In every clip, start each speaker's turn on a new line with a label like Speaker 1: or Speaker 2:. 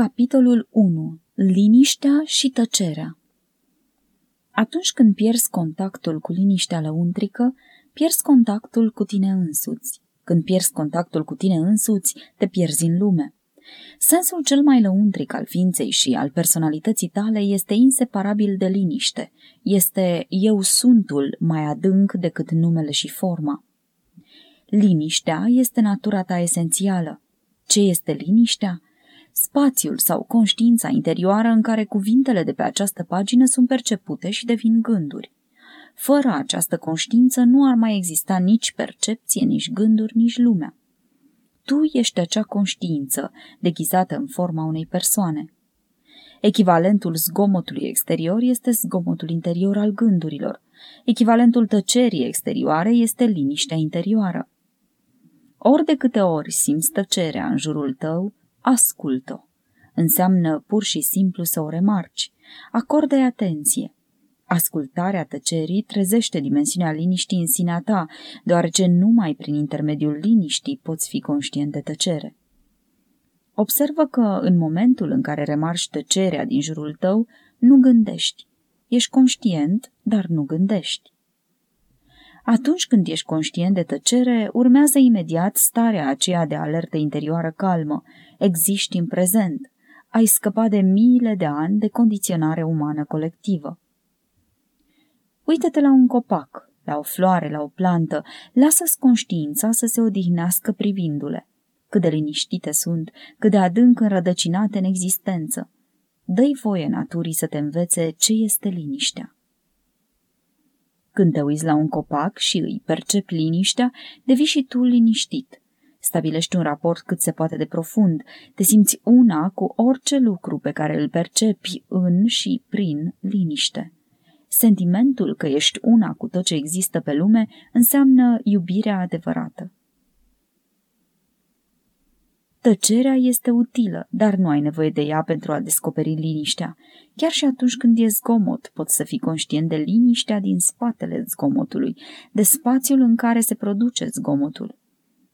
Speaker 1: Capitolul 1. Liniștea și tăcerea Atunci când pierzi contactul cu liniștea lăuntrică, pierzi contactul cu tine însuți. Când pierzi contactul cu tine însuți, te pierzi în lume. Sensul cel mai lăuntric al ființei și al personalității tale este inseparabil de liniște. Este eu suntul mai adânc decât numele și forma. Liniștea este natura ta esențială. Ce este liniștea? Spațiul sau conștiința interioară în care cuvintele de pe această pagină sunt percepute și devin gânduri. Fără această conștiință nu ar mai exista nici percepție, nici gânduri, nici lumea. Tu ești acea conștiință, deghizată în forma unei persoane. Echivalentul zgomotului exterior este zgomotul interior al gândurilor. Echivalentul tăcerii exterioare este liniștea interioară. Ori de câte ori simți tăcerea în jurul tău, ascultă Înseamnă pur și simplu să o remarci. Acordă-i atenție. Ascultarea tăcerii trezește dimensiunea liniștii în sinea ta, deoarece numai prin intermediul liniștii poți fi conștient de tăcere. Observă că în momentul în care remarci tăcerea din jurul tău, nu gândești. Ești conștient, dar nu gândești. Atunci când ești conștient de tăcere, urmează imediat starea aceea de alertă interioară calmă. Existi în prezent. Ai scăpat de miile de ani de condiționare umană colectivă. Uită-te la un copac, la o floare, la o plantă, lasă-ți conștiința să se odihnească privindu-le. Cât de liniștite sunt, cât de adânc înrădăcinate în existență. Dă-i voie naturii să te învețe ce este liniștea. Când te uiți la un copac și îi percepi liniștea, devii și tu liniștit. Stabilești un raport cât se poate de profund, te simți una cu orice lucru pe care îl percepi în și prin liniște. Sentimentul că ești una cu tot ce există pe lume înseamnă iubirea adevărată. Tăcerea este utilă, dar nu ai nevoie de ea pentru a descoperi liniștea. Chiar și atunci când e zgomot, poți să fii conștient de liniștea din spatele zgomotului, de spațiul în care se produce zgomotul.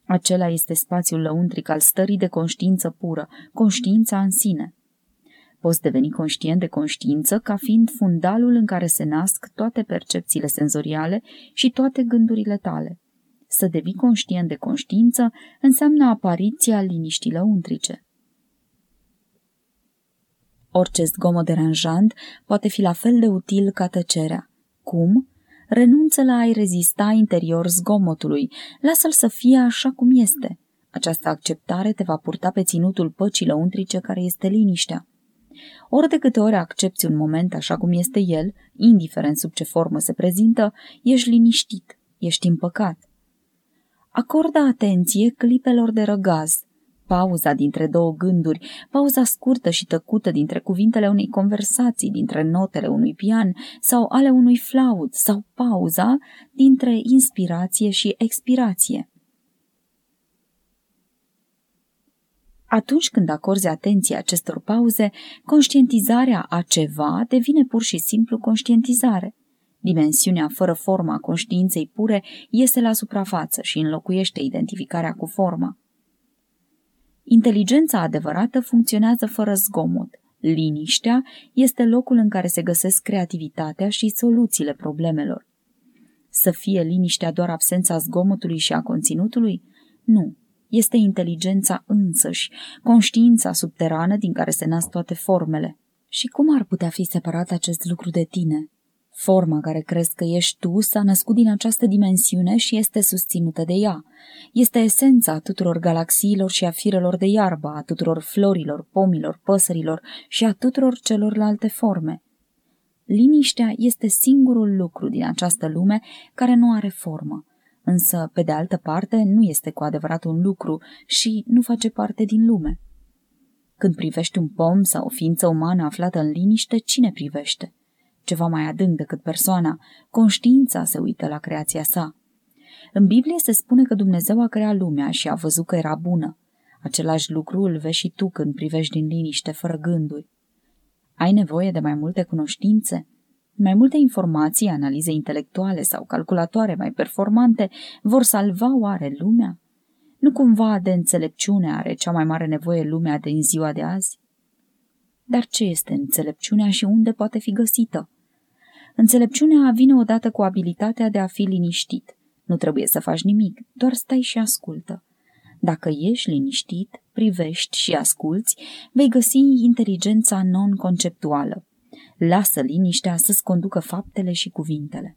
Speaker 1: Acela este spațiul lăuntric al stării de conștiință pură, conștiința în sine. Poți deveni conștient de conștiință ca fiind fundalul în care se nasc toate percepțiile senzoriale și toate gândurile tale. Să devii conștient de conștiință înseamnă apariția liniștii lăuntrice. Orice zgomot deranjant poate fi la fel de util ca tăcerea. Cum? Renunță la a-i rezista interior zgomotului, lasă-l să fie așa cum este. Această acceptare te va purta pe ținutul păcii lăuntrice care este liniștea. Ori de câte ori accepti un moment așa cum este el, indiferent sub ce formă se prezintă, ești liniștit, ești împăcat. Acordă atenție clipelor de răgaz, pauza dintre două gânduri, pauza scurtă și tăcută dintre cuvintele unei conversații, dintre notele unui pian sau ale unui flaut, sau pauza dintre inspirație și expirație. Atunci când acorzi atenție acestor pauze, conștientizarea a ceva devine pur și simplu conștientizare. Dimensiunea fără forma a conștiinței pure iese la suprafață și înlocuiește identificarea cu forma. Inteligența adevărată funcționează fără zgomot. Liniștea este locul în care se găsesc creativitatea și soluțiile problemelor. Să fie liniștea doar absența zgomotului și a conținutului? Nu. Este inteligența însăși, conștiința subterană din care se nasc toate formele. Și cum ar putea fi separat acest lucru de tine? Forma care crezi că ești tu s-a născut din această dimensiune și este susținută de ea. Este esența tuturor galaxiilor și a firelor de iarbă, a tuturor florilor, pomilor, păsărilor și a tuturor celorlalte forme. Liniștea este singurul lucru din această lume care nu are formă, însă, pe de altă parte, nu este cu adevărat un lucru și nu face parte din lume. Când privești un pom sau o ființă umană aflată în liniște, cine privește? Ceva mai adânc decât persoana, conștiința se uită la creația sa. În Biblie se spune că Dumnezeu a creat lumea și a văzut că era bună. Același lucru îl vezi și tu când privești din liniște, fără gânduri. Ai nevoie de mai multe cunoștințe? Mai multe informații, analize intelectuale sau calculatoare mai performante vor salva oare lumea? Nu cumva de înțelepciune are cea mai mare nevoie lumea din ziua de azi? Dar ce este înțelepciunea și unde poate fi găsită? Înțelepciunea vine odată cu abilitatea de a fi liniștit. Nu trebuie să faci nimic, doar stai și ascultă. Dacă ești liniștit, privești și asculți, vei găsi inteligența non-conceptuală. Lasă liniștea să-ți conducă faptele și cuvintele.